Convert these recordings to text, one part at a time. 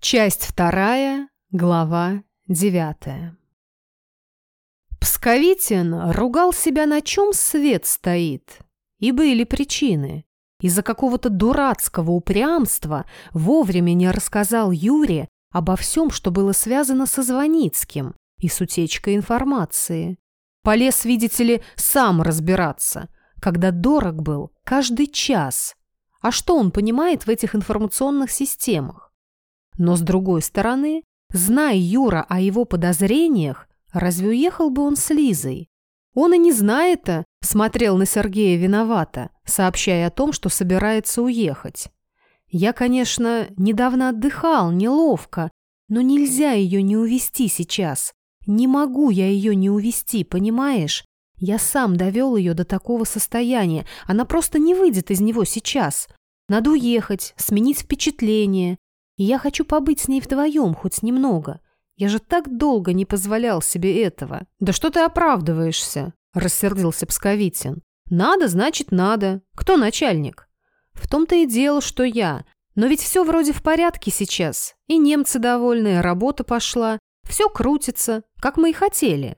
Часть вторая, глава девятая. Псковитин ругал себя, на чем свет стоит. И были причины. Из-за какого-то дурацкого упрямства вовремя не рассказал Юре обо всем, что было связано со Звоницким и с утечкой информации. Полез, видите ли, сам разбираться, когда дорог был каждый час. А что он понимает в этих информационных системах? Но с другой стороны, зная Юра о его подозрениях, разве уехал бы он с Лизой? Он и не зная это, смотрел на Сергея виновато, сообщая о том, что собирается уехать. Я, конечно, недавно отдыхал, неловко, но нельзя ее не увести сейчас. Не могу я ее не увести, понимаешь? Я сам довел ее до такого состояния. Она просто не выйдет из него сейчас. Надо уехать, сменить впечатление. И я хочу побыть с ней вдвоем хоть немного. Я же так долго не позволял себе этого. Да что ты оправдываешься? Рассердился Псковитин. Надо, значит, надо. Кто начальник? В том-то и дело, что я. Но ведь все вроде в порядке сейчас. И немцы довольны, работа пошла. Все крутится, как мы и хотели.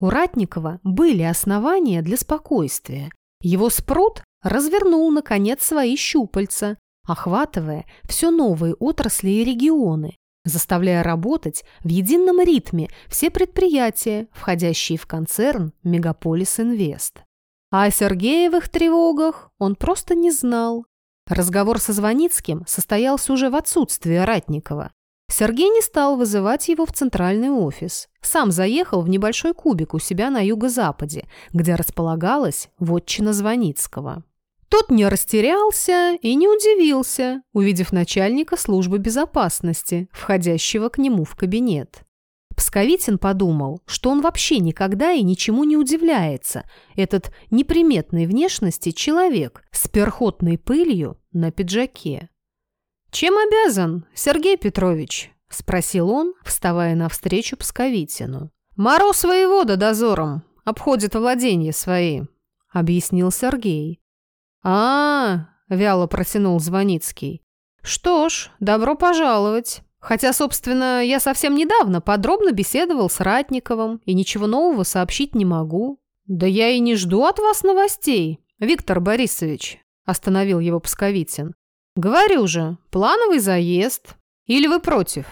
У Ратникова были основания для спокойствия. Его спрут развернул, наконец, свои щупальца, охватывая все новые отрасли и регионы, заставляя работать в едином ритме все предприятия, входящие в концерн «Мегаполис Инвест». А о Сергеевых тревогах он просто не знал. Разговор со Звоницким состоялся уже в отсутствие Ратникова, Сергей не стал вызывать его в центральный офис. Сам заехал в небольшой кубик у себя на юго-западе, где располагалась вотчина Звоницкого. Тот не растерялся и не удивился, увидев начальника службы безопасности, входящего к нему в кабинет. Псковитин подумал, что он вообще никогда и ничему не удивляется, этот неприметной внешности человек с перхотной пылью на пиджаке. «Чем обязан, Сергей Петрович?» – спросил он, вставая навстречу Псковитину. «Мороз воевода дозором обходит владения свои», – объяснил Сергей. А, -а, -а вяло протянул Звоницкий. «Что ж, добро пожаловать. Хотя, собственно, я совсем недавно подробно беседовал с Ратниковым и ничего нового сообщить не могу». «Да я и не жду от вас новостей, Виктор Борисович», – остановил его Псковитин. «Говорю же, плановый заезд. Или вы против?»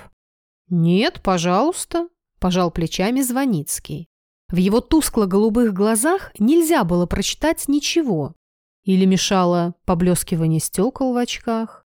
«Нет, пожалуйста», – пожал плечами Звоницкий. В его тускло-голубых глазах нельзя было прочитать ничего. Или мешало поблескивание стекол в очках.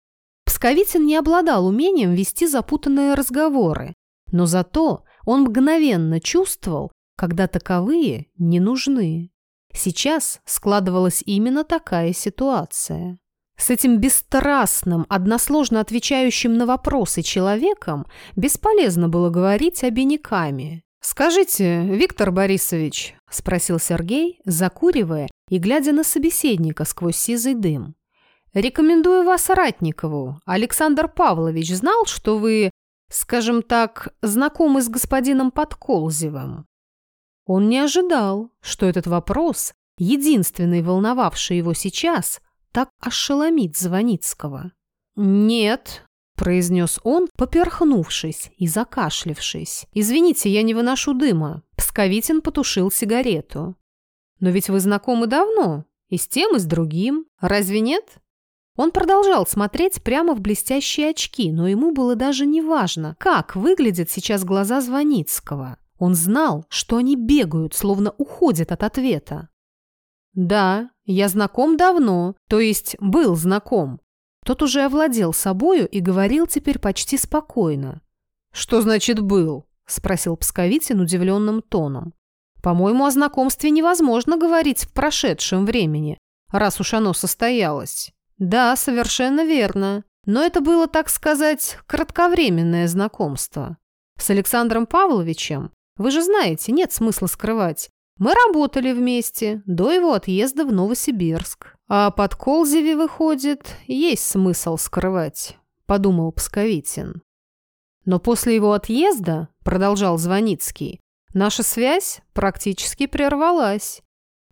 Псковицын не обладал умением вести запутанные разговоры, но зато он мгновенно чувствовал, когда таковые не нужны. Сейчас складывалась именно такая ситуация. С этим бесстрастным, односложно отвечающим на вопросы человеком бесполезно было говорить обиняками. «Скажите, Виктор Борисович», – спросил Сергей, закуривая и глядя на собеседника сквозь сизый дым. «Рекомендую вас Ратникову. Александр Павлович знал, что вы, скажем так, знакомы с господином Подколзевым?» Он не ожидал, что этот вопрос, единственный волновавший его сейчас – так ошеломить Звоницкого? «Нет», – произнес он, поперхнувшись и закашлившись. «Извините, я не выношу дыма». Псковитин потушил сигарету. «Но ведь вы знакомы давно, и с тем, и с другим. Разве нет?» Он продолжал смотреть прямо в блестящие очки, но ему было даже не важно, как выглядят сейчас глаза Звоницкого. Он знал, что они бегают, словно уходят от ответа. «Да, я знаком давно, то есть был знаком». Тот уже овладел собою и говорил теперь почти спокойно. «Что значит «был»?» – спросил Псковитин удивленным тоном. «По-моему, о знакомстве невозможно говорить в прошедшем времени, раз уж оно состоялось». «Да, совершенно верно. Но это было, так сказать, кратковременное знакомство. С Александром Павловичем, вы же знаете, нет смысла скрывать, мы работали вместе до его отъезда в Новосибирск. А под Колзеве, выходит, есть смысл скрывать, подумал Псковитин. Но после его отъезда, продолжал Звоницкий, наша связь практически прервалась.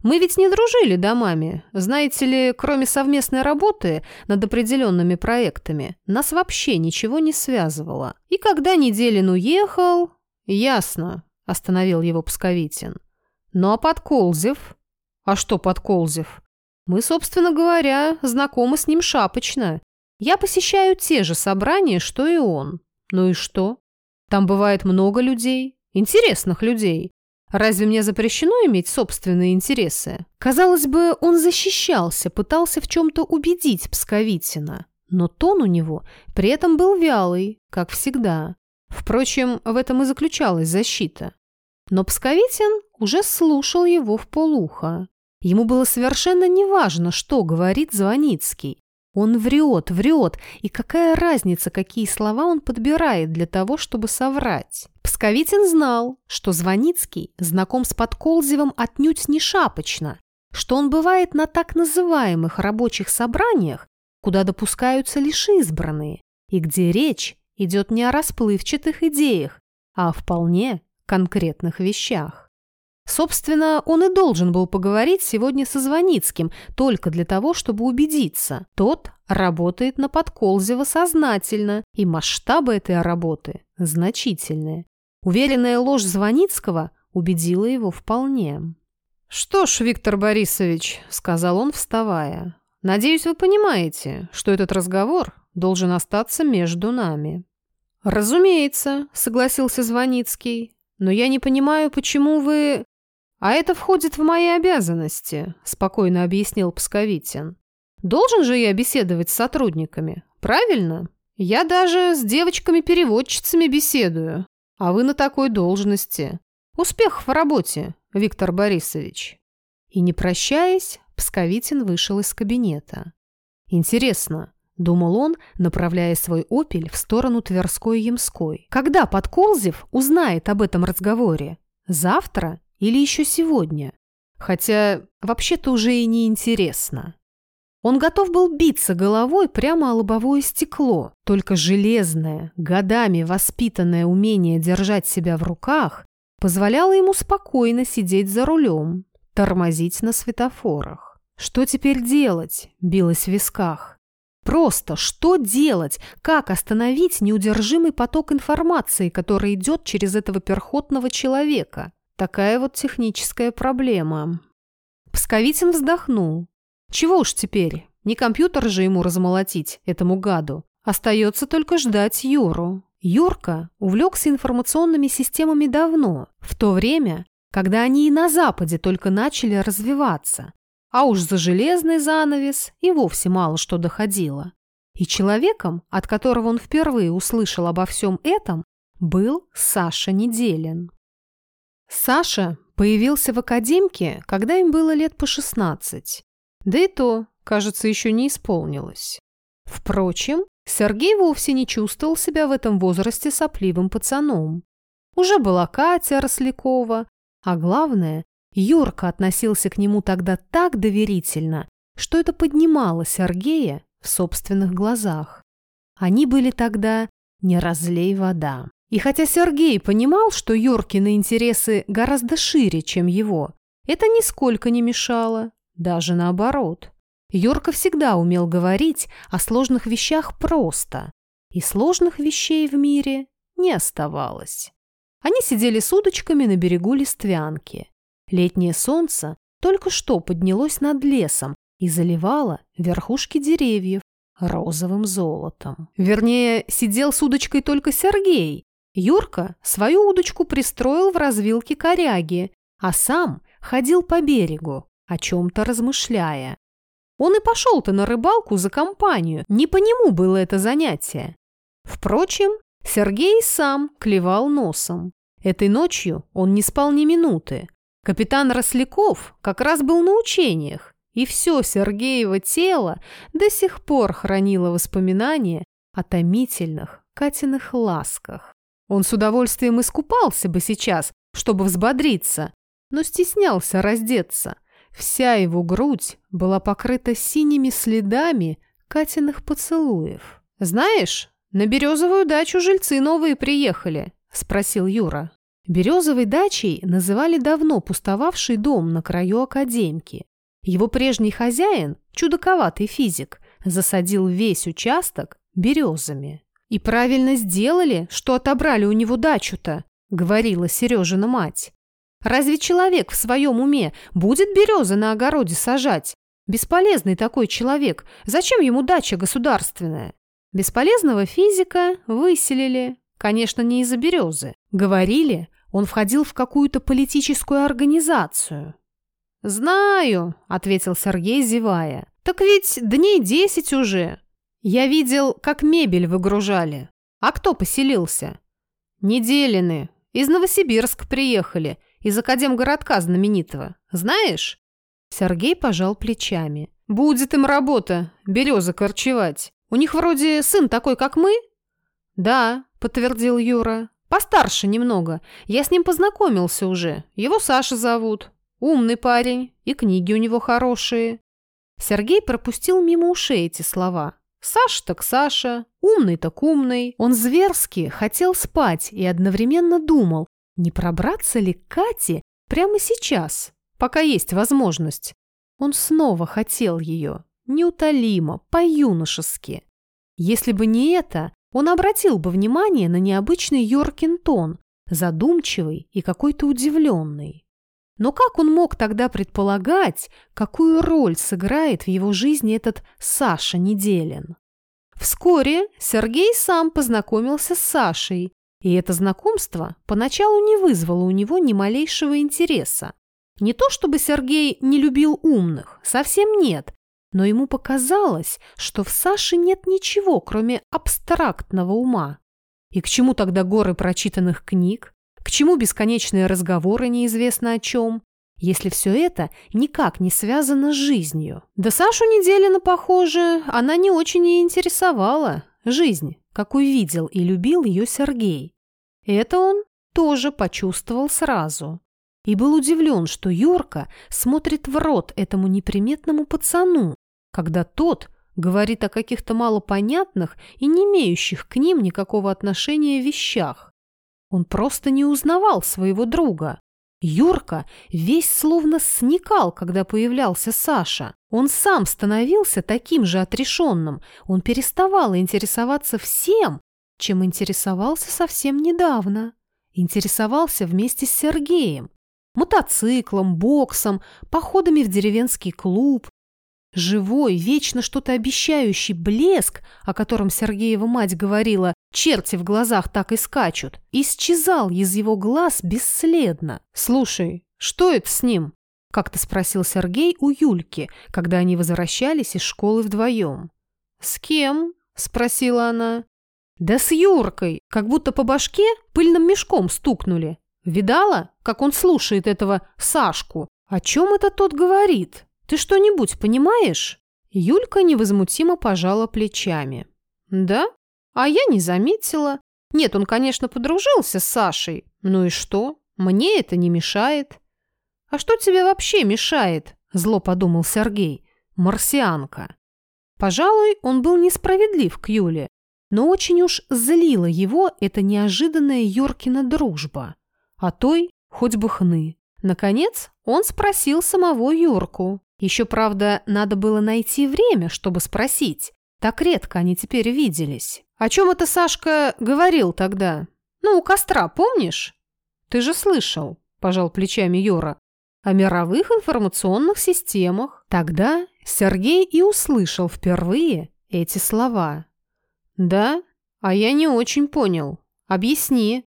Мы ведь не дружили домами. Знаете ли, кроме совместной работы над определенными проектами, нас вообще ничего не связывало. И когда Неделин уехал... Ясно, остановил его Псковитин. Ну а Подколзев? А что Подколзев? Мы, собственно говоря, знакомы с ним шапочно. Я посещаю те же собрания, что и он. Ну и что? Там бывает много людей, интересных людей. Разве мне запрещено иметь собственные интересы? Казалось бы, он защищался, пытался в чем-то убедить Псковитина. Но тон у него при этом был вялый, как всегда. Впрочем, в этом и заключалась защита. Но Псковитин уже слушал его в полухо. Ему было совершенно неважно, что говорит Звоницкий. Он врет, врет, и какая разница, какие слова он подбирает для того, чтобы соврать. Псковитин знал, что Звоницкий знаком с Подколзевым отнюдь не шапочно, что он бывает на так называемых рабочих собраниях, куда допускаются лишь избранные, и где речь идет не о расплывчатых идеях, а о вполне конкретных вещах. Собственно, он и должен был поговорить сегодня со Звоницким только для того, чтобы убедиться. Тот работает на Подколзева сознательно, и масштабы этой работы значительные. Уверенная ложь Звоницкого убедила его вполне. «Что ж, Виктор Борисович», — сказал он, вставая, — «надеюсь, вы понимаете, что этот разговор должен остаться между нами». «Разумеется», — согласился Звоницкий, «но я не понимаю, почему вы...» «А это входит в мои обязанности», – спокойно объяснил Псковитин. «Должен же я беседовать с сотрудниками, правильно? Я даже с девочками-переводчицами беседую, а вы на такой должности. Успехов в работе, Виктор Борисович». И не прощаясь, Псковитин вышел из кабинета. «Интересно», – думал он, направляя свой «Опель» в сторону Тверской-Ямской. «Когда Подколзев узнает об этом разговоре? Завтра или еще сегодня? Хотя вообще-то уже и не интересно. Он готов был биться головой прямо о лобовое стекло, только железное, годами воспитанное умение держать себя в руках позволяло ему спокойно сидеть за рулем, тормозить на светофорах. Что теперь делать? Билось в висках. Просто что делать? Как остановить неудержимый поток информации, который идет через этого перхотного человека? Такая вот техническая проблема. Псковитин вздохнул. Чего уж теперь, не компьютер же ему размолотить, этому гаду. Остается только ждать Юру. Юрка увлекся информационными системами давно, в то время, когда они и на Западе только начали развиваться. А уж за железный занавес и вовсе мало что доходило. И человеком, от которого он впервые услышал обо всем этом, был Саша Неделин. Саша появился в академке, когда им было лет по 16. Да и то, кажется, еще не исполнилось. Впрочем, Сергей вовсе не чувствовал себя в этом возрасте сопливым пацаном. Уже была Катя Рослякова, а главное, Юрка относился к нему тогда так доверительно, что это поднимало Сергея в собственных глазах. Они были тогда не разлей вода. И хотя Сергей понимал, что Йоркины интересы гораздо шире, чем его, это нисколько не мешало, даже наоборот. Йорка всегда умел говорить о сложных вещах просто, и сложных вещей в мире не оставалось. Они сидели с удочками на берегу Листвянки. Летнее солнце только что поднялось над лесом и заливало верхушки деревьев розовым золотом. Вернее, сидел с удочкой только Сергей, Юрка свою удочку пристроил в развилке коряги, а сам ходил по берегу, о чем-то размышляя. Он и пошел-то на рыбалку за компанию, не по нему было это занятие. Впрочем, Сергей сам клевал носом. Этой ночью он не спал ни минуты. Капитан Росляков как раз был на учениях, и все Сергеево тело до сих пор хранило воспоминания о томительных Катиных ласках. Он с удовольствием искупался бы сейчас, чтобы взбодриться, но стеснялся раздеться. Вся его грудь была покрыта синими следами Катиных поцелуев. «Знаешь, на березовую дачу жильцы новые приехали», – спросил Юра. Березовой дачей называли давно пустовавший дом на краю Академки. Его прежний хозяин, чудаковатый физик, засадил весь участок березами. «И правильно сделали, что отобрали у него дачу-то», — говорила Сережина мать. «Разве человек в своем уме будет березы на огороде сажать? Бесполезный такой человек. Зачем ему дача государственная?» Бесполезного физика выселили. Конечно, не из-за березы. Говорили, он входил в какую-то политическую организацию. «Знаю», — ответил Сергей, зевая. «Так ведь дней десять уже. Я видел, как мебель выгружали. А кто поселился?» «Неделины. Из Новосибирска приехали. Из Академгородка знаменитого. Знаешь?» Сергей пожал плечами. «Будет им работа, березы корчевать. У них вроде сын такой, как мы?» «Да», — подтвердил Юра. Постарше немного. Я с ним познакомился уже. Его Саша зовут. Умный парень. И книги у него хорошие. Сергей пропустил мимо ушей эти слова. Саша так Саша, умный так умный. Он зверски хотел спать и одновременно думал, не пробраться ли к Кате прямо сейчас, пока есть возможность. Он снова хотел ее, неутолимо, по-юношески. Если бы не это, он обратил бы внимание на необычный Йоркин тон, задумчивый и какой-то удивленный. Но как он мог тогда предполагать, какую роль сыграет в его жизни этот Саша Неделин? Вскоре Сергей сам познакомился с Сашей, и это знакомство поначалу не вызвало у него ни малейшего интереса. Не то чтобы Сергей не любил умных, совсем нет, но ему показалось, что в Саше нет ничего, кроме абстрактного ума. И к чему тогда горы прочитанных книг? К чему бесконечные разговоры неизвестно о чем? Если все это никак не связано с жизнью. Да Сашу Неделина, похоже, она не очень и интересовала. Жизнь, какую видел и любил ее Сергей. Это он тоже почувствовал сразу и был удивлен, что Юрка смотрит в рот этому неприметному пацану, когда тот говорит о каких-то малопонятных и не имеющих к ним никакого отношения вещах. Он просто не узнавал своего друга. Юрка весь словно сникал, когда появлялся Саша. Он сам становился таким же отрешенным. Он переставал интересоваться всем, чем интересовался совсем недавно. Интересовался вместе с Сергеем. Мотоциклом, боксом, походами в деревенский клуб, Живой, вечно что-то обещающий блеск, о котором Сергеева мать говорила, черти в глазах так и скачут, исчезал из его глаз бесследно. «Слушай, что это с ним?» – как-то спросил Сергей у Юльки, когда они возвращались из школы вдвоем. «С кем?» – спросила она. «Да с Юркой, как будто по башке пыльным мешком стукнули. Видала, как он слушает этого Сашку? О чем это тот говорит?» Ты что-нибудь понимаешь?» Юлька невозмутимо пожала плечами. «Да? А я не заметила. Нет, он, конечно, подружился с Сашей. Ну и что? Мне это не мешает». «А что тебе вообще мешает?» – зло подумал Сергей. «Марсианка». Пожалуй, он был несправедлив к Юле, но очень уж злила его эта неожиданная Йоркина дружба. А той хоть бы хны. Наконец, он спросил самого Юрку. Еще, правда, надо было найти время, чтобы спросить. Так редко они теперь виделись. О чем это Сашка говорил тогда? Ну, у костра, помнишь? Ты же слышал, пожал плечами Юра, о мировых информационных системах. Тогда Сергей и услышал впервые эти слова. Да? А я не очень понял. Объясни.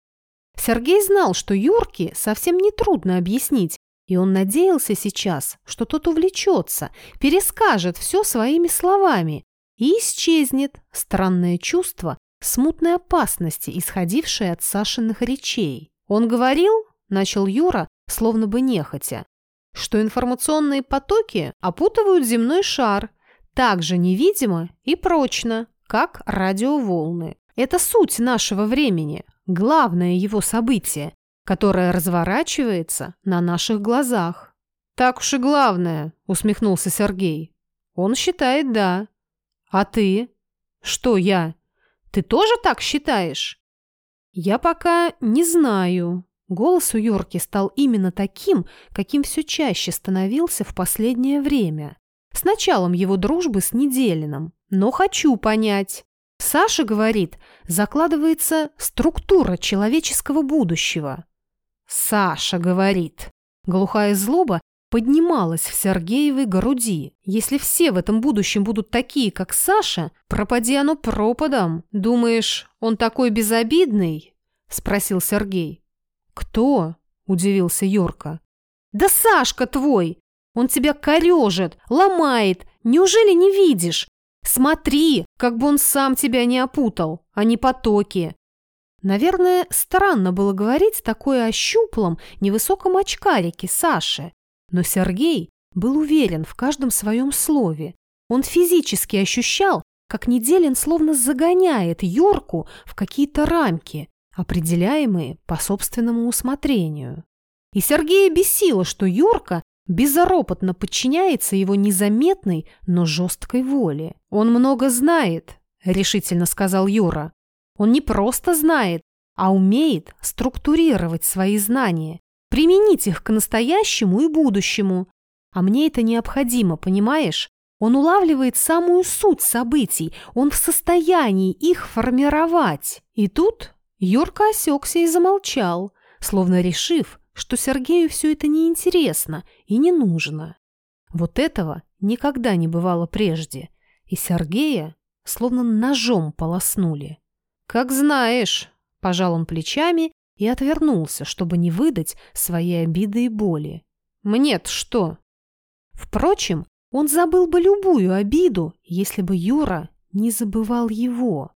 Сергей знал, что Юрке совсем не трудно объяснить, и он надеялся сейчас, что тот увлечется, перескажет все своими словами, и исчезнет странное чувство смутной опасности, исходившее от Сашиных речей. Он говорил, начал Юра, словно бы нехотя, что информационные потоки опутывают земной шар так же невидимо и прочно, как радиоволны. Это суть нашего времени, главное его событие, которая разворачивается на наших глазах. «Так уж и главное», — усмехнулся Сергей. «Он считает да. А ты?» «Что я? Ты тоже так считаешь?» «Я пока не знаю», — Голос у Йорки стал именно таким, каким все чаще становился в последнее время. С началом его дружбы с Неделиным. Но хочу понять. Саша говорит, закладывается структура человеческого будущего. Саша говорит. Глухая злоба поднималась в Сергеевой груди. Если все в этом будущем будут такие, как Саша, пропади оно пропадом. Думаешь, он такой безобидный? Спросил Сергей. Кто? Удивился Йорка. Да Сашка твой! Он тебя корежит, ломает. Неужели не видишь? Смотри, как бы он сам тебя не опутал, а не потоки. Наверное, странно было говорить такое о щуплом, невысоком очкарике Саше. Но Сергей был уверен в каждом своем слове. Он физически ощущал, как Неделин словно загоняет Юрку в какие-то рамки, определяемые по собственному усмотрению. И Сергея бесило, что Юрка безропотно подчиняется его незаметной, но жесткой воле. «Он много знает», — решительно сказал Юра. «Он не просто знает, а умеет структурировать свои знания, применить их к настоящему и будущему. А мне это необходимо, понимаешь? Он улавливает самую суть событий, он в состоянии их формировать». И тут Юрка осекся и замолчал, словно решив, что Сергею все это неинтересно и не нужно. Вот этого никогда не бывало прежде, и Сергея словно ножом полоснули. «Как знаешь», – пожал он плечами и отвернулся, чтобы не выдать свои обиды и боли. «Мне-то что?» Впрочем, он забыл бы любую обиду, если бы Юра не забывал его.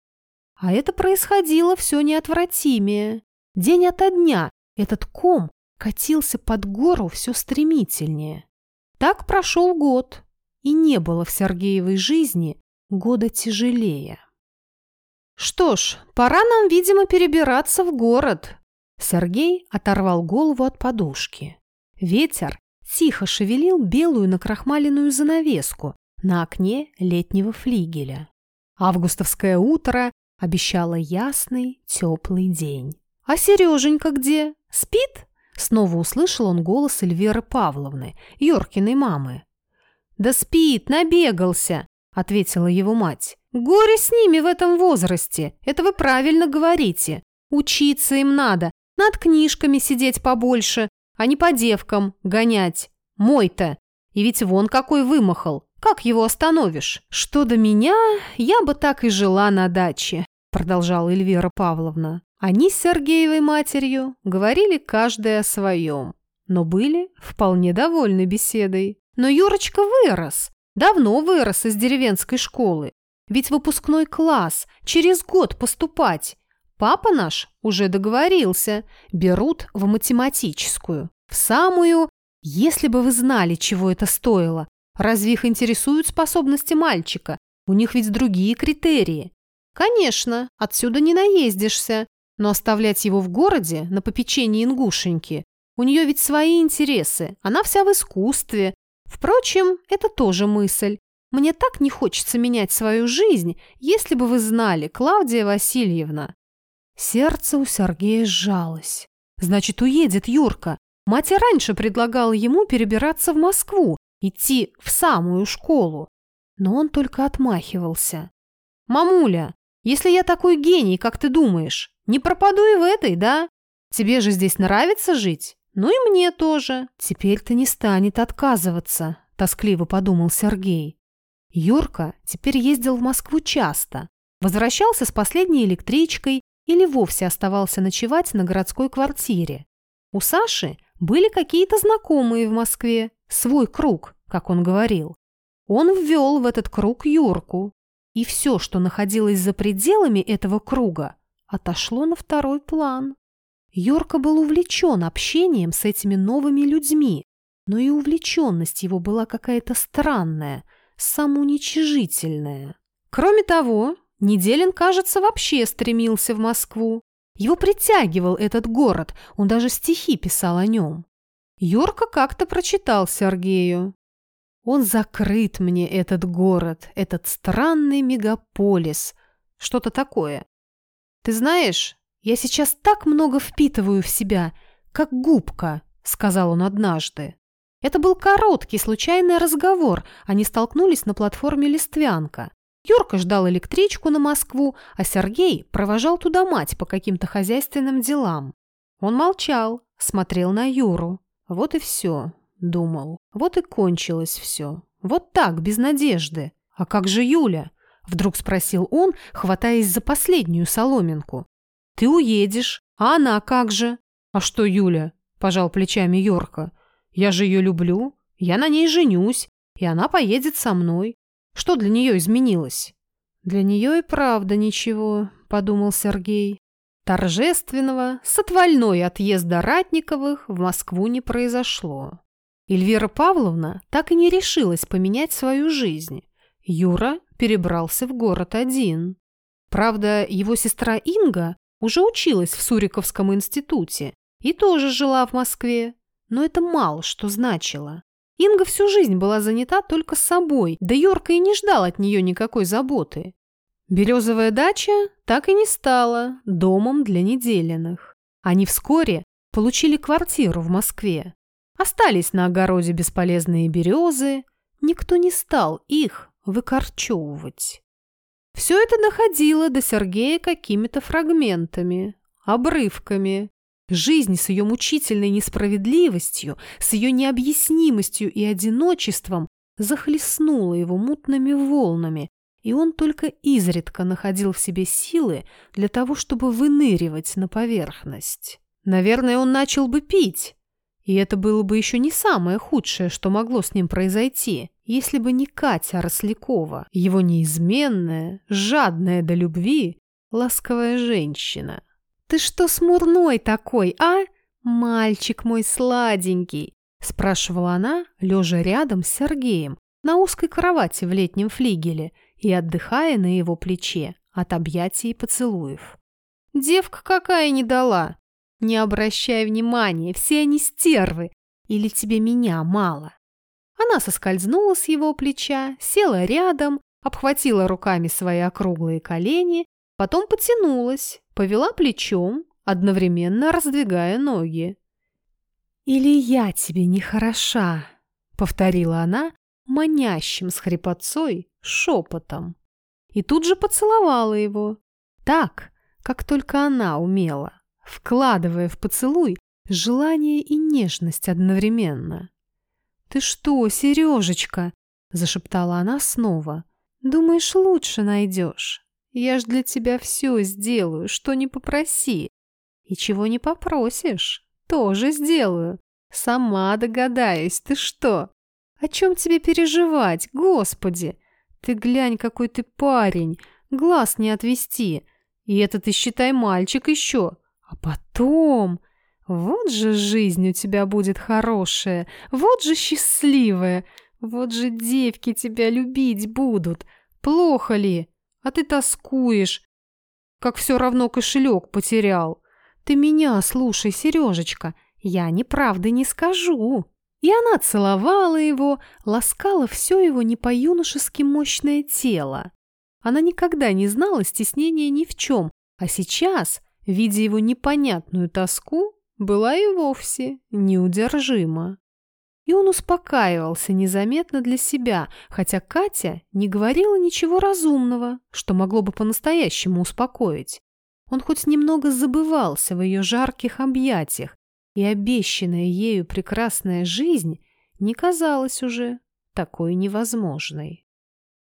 А это происходило все неотвратимее. День ото дня этот ком катился под гору все стремительнее. Так прошел год, и не было в Сергеевой жизни года тяжелее. «Что ж, пора нам, видимо, перебираться в город». Сергей оторвал голову от подушки. Ветер тихо шевелил белую накрахмаленную занавеску на окне летнего флигеля. Августовское утро обещало ясный, теплый день. «А Сереженька где? Спит?» Снова услышал он голос Эльверы Павловны, Йоркиной мамы. «Да спит, набегался», — ответила его мать. «Горе с ними в этом возрасте, это вы правильно говорите. Учиться им надо, над книжками сидеть побольше, а не по девкам гонять. Мой-то. И ведь вон какой вымахал. Как его остановишь? Что до меня, я бы так и жила на даче», — продолжала Эльвира Павловна. Они с Сергеевой матерью говорили каждая о своем, но были вполне довольны беседой. Но Юрочка вырос, давно вырос из деревенской школы. Ведь выпускной класс, через год поступать. Папа наш уже договорился, берут в математическую. В самую, если бы вы знали, чего это стоило. Разве их интересуют способности мальчика? У них ведь другие критерии. Конечно, отсюда не наездишься, но оставлять его в городе на попечении ингушеньки у нее ведь свои интересы, она вся в искусстве. Впрочем, это тоже мысль. Мне так не хочется менять свою жизнь, если бы вы знали, Клавдия Васильевна. Сердце у Сергея сжалось. Значит, уедет Юрка. Мать раньше предлагала ему перебираться в Москву, идти в самую школу. Но он только отмахивался. «Мамуля, если я такой гений, как ты думаешь, не пропаду и в этой, да? Тебе же здесь нравится жить? Ну и мне тоже. Теперь-то не станет отказываться, тоскливо подумал Сергей. Юрка теперь ездил в Москву часто. Возвращался с последней электричкой или вовсе оставался ночевать на городской квартире. У Саши были какие-то знакомые в Москве, свой круг, как он говорил. Он ввел в этот круг Юрку. И все, что находилось за пределами этого круга, отошло на второй план. Йорка был увлечен общением с этими новыми людьми, но и увлеченность его была какая-то странная, самоуничижительная. Кроме того, Неделин, кажется, вообще стремился в Москву. Его притягивал этот город, он даже стихи писал о нем. Йорка как-то прочитал Сергею. «Он закрыт мне, этот город, этот странный мегаполис». Что-то такое. Ты знаешь, я сейчас так много впитываю в себя, как губка», — сказал он однажды. Это был короткий, случайный разговор. Они столкнулись на платформе «Листвянка». Юрка ждал электричку на Москву, а Сергей провожал туда мать по каким-то хозяйственным делам. Он молчал, смотрел на Юру. Вот и все, думал. Вот и кончилось все. Вот так, без надежды. А как же Юля? Вдруг спросил он, хватаясь за последнюю соломинку. Ты уедешь, а она как же? А что Юля? Пожал плечами Йорка. Я же ее люблю, я на ней женюсь, и она поедет со мной. Что для нее изменилось? Для нее и правда ничего, подумал Сергей. Торжественного, с отвальной отъезда Ратниковых в Москву не произошло. Эльвира Павловна так и не решилась поменять свою жизнь. Юра перебрался в город один. Правда, его сестра Инга уже училась в Суриковском институте и тоже жила в Москве. Но это мало что значило. Инга всю жизнь была занята только собой, да Йорка и не ждал от нее никакой заботы. Березовая дача так и не стала домом для неделенных. Они вскоре получили квартиру в Москве. Остались на огороде бесполезные березы, никто не стал их выкорчевывать. Все это доходило до Сергея какими-то фрагментами, обрывками. Жизнь с ее мучительной несправедливостью, с ее необъяснимостью и одиночеством захлестнула его мутными волнами, и он только изредка находил в себе силы для того, чтобы выныривать на поверхность. Наверное, он начал бы пить, и это было бы еще не самое худшее, что могло с ним произойти, если бы не Катя Рослякова, его неизменная, жадная до любви, ласковая женщина. «Ты что смурной такой, а? Мальчик мой сладенький!» спрашивала она, лежа рядом с Сергеем, на узкой кровати в летнем флигеле и отдыхая на его плече от объятий и поцелуев. «Девка какая не дала! Не обращай внимания, все они стервы! Или тебе меня мало?» Она соскользнула с его плеча, села рядом, обхватила руками свои округлые колени, потом потянулась, повела плечом, одновременно раздвигая ноги. «Или я тебе не хороша», — повторила она манящим с хрипотцой шепотом. И тут же поцеловала его. Так, как только она умела, вкладывая в поцелуй желание и нежность одновременно. «Ты что, Сережечка?» – зашептала она снова. «Думаешь, лучше найдешь? Я ж для тебя все сделаю, что не попроси. И чего не попросишь, тоже сделаю. Сама догадаюсь, ты что? О чем тебе переживать, господи? Ты глянь, какой ты парень, глаз не отвести. И это ты считай мальчик еще. А потом... Вот же жизнь у тебя будет хорошая, вот же счастливая, вот же девки тебя любить будут. Плохо ли? А ты тоскуешь, как все равно кошелек потерял. Ты меня слушай, Сережечка, я неправды не скажу. И она целовала его, ласкала все его не по-юношески мощное тело. Она никогда не знала стеснения ни в чем, а сейчас, видя его непонятную тоску, была и вовсе неудержима. И он успокаивался незаметно для себя, хотя Катя не говорила ничего разумного, что могло бы по-настоящему успокоить. Он хоть немного забывался в ее жарких объятиях, и обещанная ею прекрасная жизнь не казалась уже такой невозможной.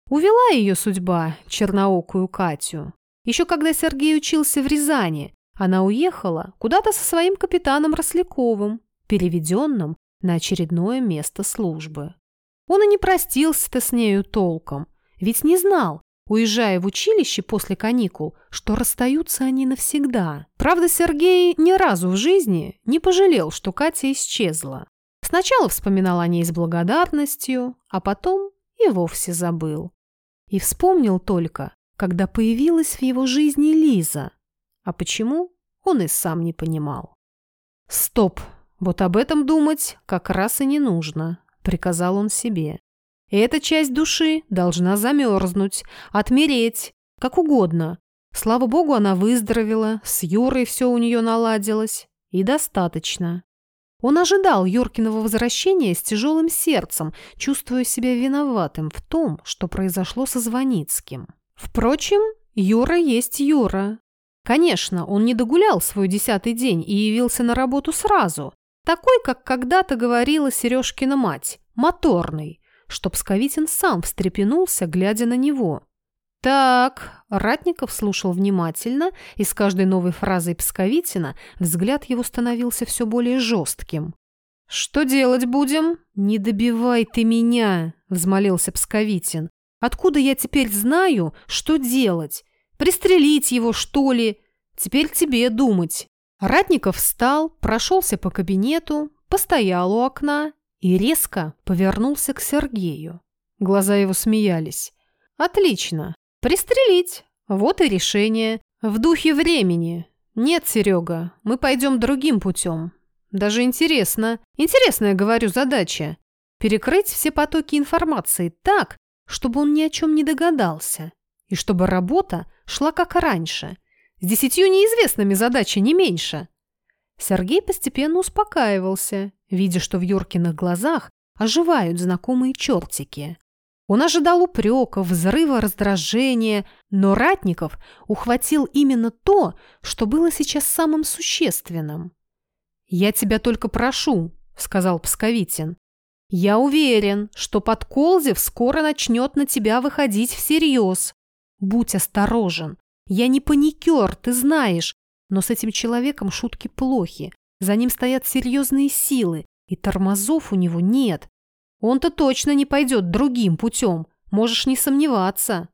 Увела ее судьба, черноокую Катю. Еще когда Сергей учился в Рязани, она уехала куда-то со своим капитаном Росляковым, переведенным на очередное место службы. Он и не простился-то с нею толком, ведь не знал, уезжая в училище после каникул, что расстаются они навсегда. Правда, Сергей ни разу в жизни не пожалел, что Катя исчезла. Сначала вспоминал о ней с благодарностью, а потом и вовсе забыл. И вспомнил только, когда появилась в его жизни Лиза, а почему, он и сам не понимал. «Стоп! Вот об этом думать как раз и не нужно», — приказал он себе. «Эта часть души должна замерзнуть, отмереть, как угодно. Слава богу, она выздоровела, с Юрой все у нее наладилось. И достаточно. Он ожидал Юркиного возвращения с тяжелым сердцем, чувствуя себя виноватым в том, что произошло со Звоницким. Впрочем, Юра есть Юра. Конечно, он не догулял свой десятый день и явился на работу сразу, такой, как когда-то говорила Сережкина мать, моторный, чтоб Псковитин сам встрепенулся, глядя на него. «Так», — Ратников слушал внимательно, и с каждой новой фразой Псковитина взгляд его становился все более жестким. «Что делать будем?» «Не добивай ты меня», — взмолился Псковитин. «Откуда я теперь знаю, что делать? Пристрелить его, что ли? Теперь тебе думать». Ратников встал, прошелся по кабинету, постоял у окна и резко повернулся к Сергею. Глаза его смеялись. «Отлично. Пристрелить. Вот и решение. В духе времени. Нет, Серега, мы пойдем другим путем. Даже интересно. Интересная, говорю, задача. Перекрыть все потоки информации так, чтобы он ни о чем не догадался. И чтобы работа шла как раньше. С десятью неизвестными задача не меньше. Сергей постепенно успокаивался, видя, что в Юркиных глазах оживают знакомые чертики. Он ожидал упреков, взрыва раздражения, но Ратников ухватил именно то, что было сейчас самым существенным. «Я тебя только прошу», — сказал Псковитин. «Я уверен, что Подколзев скоро начнет на тебя выходить всерьез. Будь осторожен. Я не паникер, ты знаешь, но с этим человеком шутки плохи. За ним стоят серьезные силы, и тормозов у него нет. Он-то точно не пойдет другим путем, можешь не сомневаться.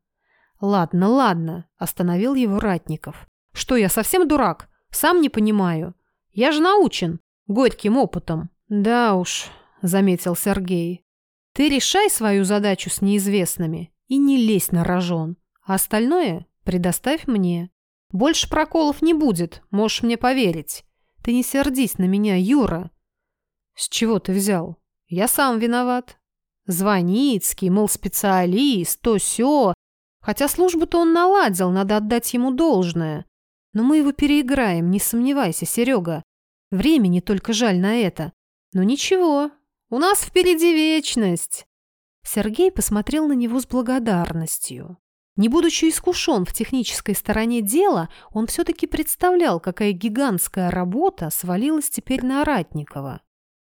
Ладно, ладно, остановил его Ратников. Что, я совсем дурак? Сам не понимаю. Я же научен, горьким опытом. Да уж, заметил Сергей. Ты решай свою задачу с неизвестными и не лезь на рожон. А остальное предоставь мне. Больше проколов не будет, можешь мне поверить. Ты не сердись на меня, Юра. С чего ты взял? Я сам виноват. Звоницкий, мол, специалист, то все. Хотя службу-то он наладил, надо отдать ему должное. Но мы его переиграем, не сомневайся, Серега. Времени только жаль на это. Но ничего, у нас впереди вечность. Сергей посмотрел на него с благодарностью. Не будучи искушен в технической стороне дела, он все-таки представлял, какая гигантская работа свалилась теперь на Ратникова.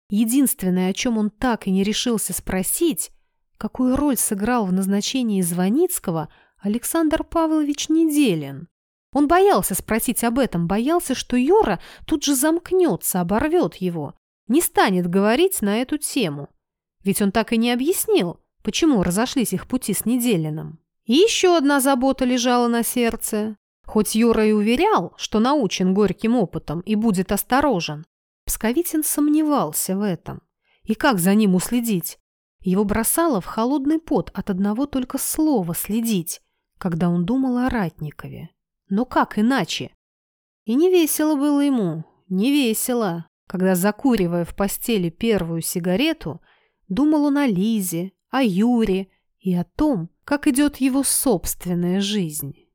Единственное, о чем он так и не решился спросить, какую роль сыграл в назначении Звоницкого Александр Павлович Неделин. Он боялся спросить об этом, боялся, что Юра тут же замкнется, оборвет его, не станет говорить на эту тему. Ведь он так и не объяснил, почему разошлись их пути с Неделиным. И еще одна забота лежала на сердце. Хоть Юра и уверял, что научен горьким опытом и будет осторожен, Псковитин сомневался в этом. И как за ним уследить? Его бросало в холодный пот от одного только слова «следить», когда он думал о Ратникове. Но как иначе? И не весело было ему, не весело, когда, закуривая в постели первую сигарету, думал он о Лизе, о Юре и о том, как идет его собственная жизнь.